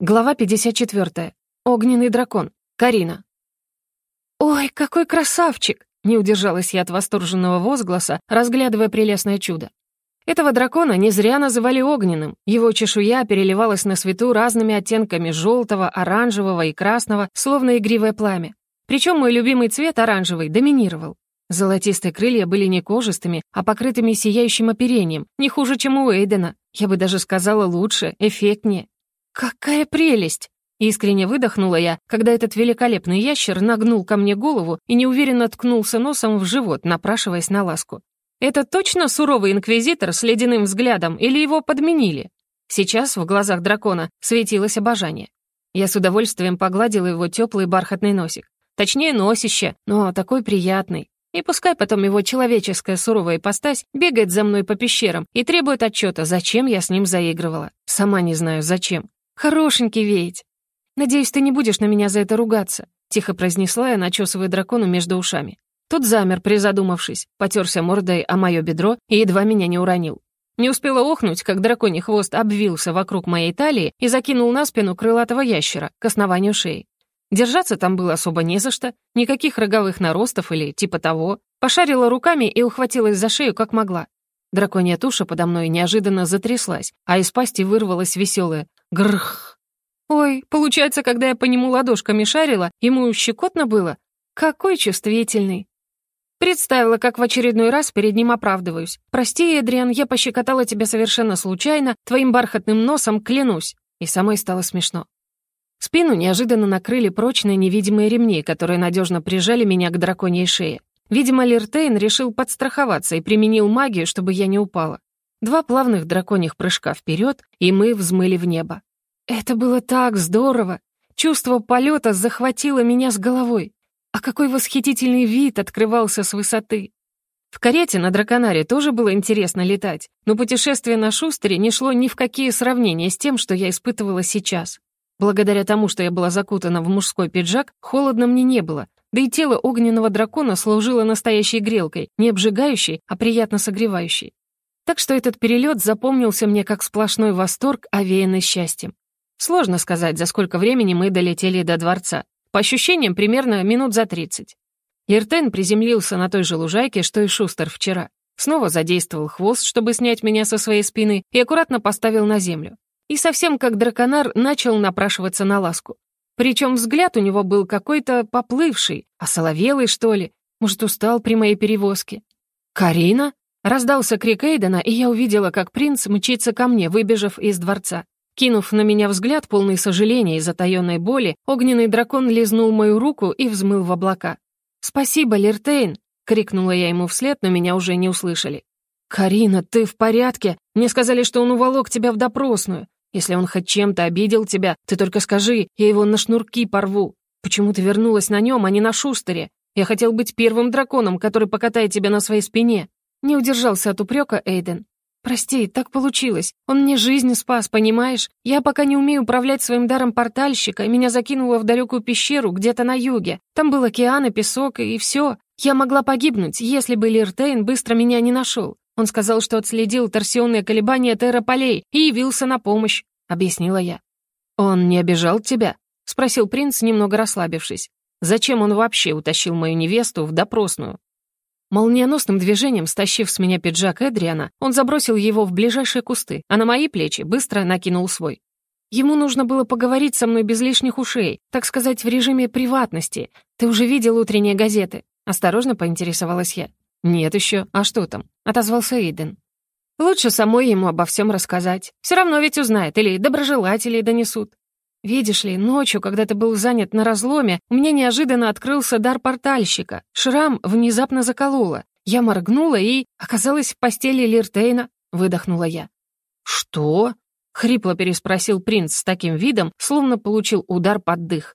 Глава 54. Огненный дракон. Карина. «Ой, какой красавчик!» — не удержалась я от восторженного возгласа, разглядывая прелестное чудо. Этого дракона не зря называли огненным. Его чешуя переливалась на свету разными оттенками желтого, оранжевого и красного, словно игривое пламя. Причем мой любимый цвет оранжевый доминировал. Золотистые крылья были не кожистыми, а покрытыми сияющим оперением, не хуже, чем у Эйдена. Я бы даже сказала лучше, эффектнее. «Какая прелесть!» Искренне выдохнула я, когда этот великолепный ящер нагнул ко мне голову и неуверенно ткнулся носом в живот, напрашиваясь на ласку. «Это точно суровый инквизитор с ледяным взглядом или его подменили?» Сейчас в глазах дракона светилось обожание. Я с удовольствием погладила его теплый бархатный носик. Точнее, носище, но такой приятный. И пускай потом его человеческая суровая ипостась бегает за мной по пещерам и требует отчета, зачем я с ним заигрывала. Сама не знаю, зачем. Хорошенький ведь. Надеюсь, ты не будешь на меня за это ругаться», — тихо произнесла я, начесывая дракону между ушами. Тот замер, призадумавшись, потерся мордой о мое бедро и едва меня не уронил. Не успела охнуть, как драконий хвост обвился вокруг моей талии и закинул на спину крылатого ящера к основанию шеи. Держаться там было особо не за что, никаких роговых наростов или типа того. Пошарила руками и ухватилась за шею, как могла. Драконья туша подо мной неожиданно затряслась, а из пасти вырвалось веселое Грх. Ой, получается, когда я по нему ладошками шарила, ему щекотно было? Какой чувствительный. Представила, как в очередной раз перед ним оправдываюсь. «Прости, Эдриан, я пощекотала тебя совершенно случайно, твоим бархатным носом клянусь». И самой стало смешно. Спину неожиданно накрыли прочные невидимые ремни, которые надежно прижали меня к драконьей шее. Видимо, Лиртейн решил подстраховаться и применил магию, чтобы я не упала. Два плавных драконьих прыжка вперед, и мы взмыли в небо. Это было так здорово! Чувство полета захватило меня с головой. А какой восхитительный вид открывался с высоты! В карете на драконаре тоже было интересно летать, но путешествие на шустере не шло ни в какие сравнения с тем, что я испытывала сейчас. Благодаря тому, что я была закутана в мужской пиджак, холодно мне не было, да и тело огненного дракона служило настоящей грелкой, не обжигающей, а приятно согревающей. Так что этот перелет запомнился мне как сплошной восторг, овеянный счастьем. Сложно сказать, за сколько времени мы долетели до дворца. По ощущениям, примерно минут за 30. Лертен приземлился на той же лужайке, что и Шустер вчера. Снова задействовал хвост, чтобы снять меня со своей спины, и аккуратно поставил на землю. И совсем как драконар начал напрашиваться на ласку. Причем взгляд у него был какой-то поплывший, осоловелый, что ли. Может, устал при моей перевозке. «Карина?» Раздался крик Эйдена, и я увидела, как принц мчится ко мне, выбежав из дворца. Кинув на меня взгляд, полный сожаления и затаённой боли, огненный дракон лизнул мою руку и взмыл в облака. «Спасибо, Лиртейн!» — крикнула я ему вслед, но меня уже не услышали. «Карина, ты в порядке? Мне сказали, что он уволок тебя в допросную. Если он хоть чем-то обидел тебя, ты только скажи, я его на шнурки порву. Почему ты вернулась на нем, а не на Шустере? Я хотел быть первым драконом, который покатает тебя на своей спине». Не удержался от упрека Эйден. «Прости, так получилось. Он мне жизнь спас, понимаешь? Я пока не умею управлять своим даром портальщика, и меня закинуло в далекую пещеру где-то на юге. Там был океан и песок, и все. Я могла погибнуть, если бы Лиртейн быстро меня не нашел. Он сказал, что отследил торсионные колебания терраполей и явился на помощь», — объяснила я. «Он не обижал тебя?» — спросил принц, немного расслабившись. «Зачем он вообще утащил мою невесту в допросную?» Молниеносным движением, стащив с меня пиджак Эдриана, он забросил его в ближайшие кусты, а на мои плечи быстро накинул свой. Ему нужно было поговорить со мной без лишних ушей, так сказать, в режиме приватности. Ты уже видел утренние газеты? Осторожно поинтересовалась я. «Нет еще. А что там?» — отозвался Эйден. «Лучше самой ему обо всем рассказать. Все равно ведь узнает, или доброжелателей донесут. Видишь ли, ночью, когда ты был занят на разломе, у меня неожиданно открылся дар портальщика. Шрам внезапно закололо. Я моргнула и оказалась в постели Лиртейна, выдохнула я. «Что?» — хрипло переспросил принц с таким видом, словно получил удар под дых.